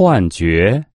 幻觉。